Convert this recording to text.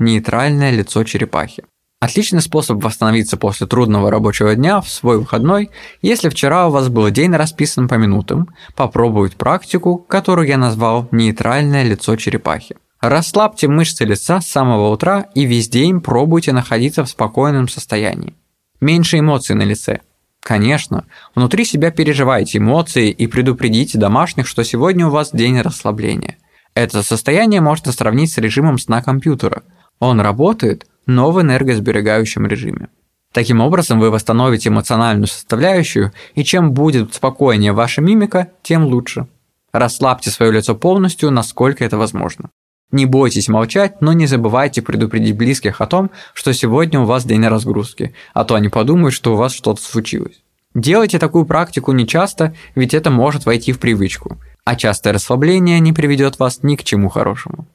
нейтральное лицо черепахи. Отличный способ восстановиться после трудного рабочего дня в свой выходной, если вчера у вас был день расписан по минутам, попробовать практику, которую я назвал «нейтральное лицо черепахи». Расслабьте мышцы лица с самого утра и весь день пробуйте находиться в спокойном состоянии. Меньше эмоций на лице. Конечно, внутри себя переживайте эмоции и предупредите домашних, что сегодня у вас день расслабления. Это состояние можно сравнить с режимом сна компьютера. Он работает, но в энергосберегающем режиме. Таким образом, вы восстановите эмоциональную составляющую, и чем будет спокойнее ваша мимика, тем лучше. Расслабьте свое лицо полностью, насколько это возможно. Не бойтесь молчать, но не забывайте предупредить близких о том, что сегодня у вас день разгрузки, а то они подумают, что у вас что-то случилось. Делайте такую практику не часто, ведь это может войти в привычку, а частое расслабление не приведет вас ни к чему хорошему.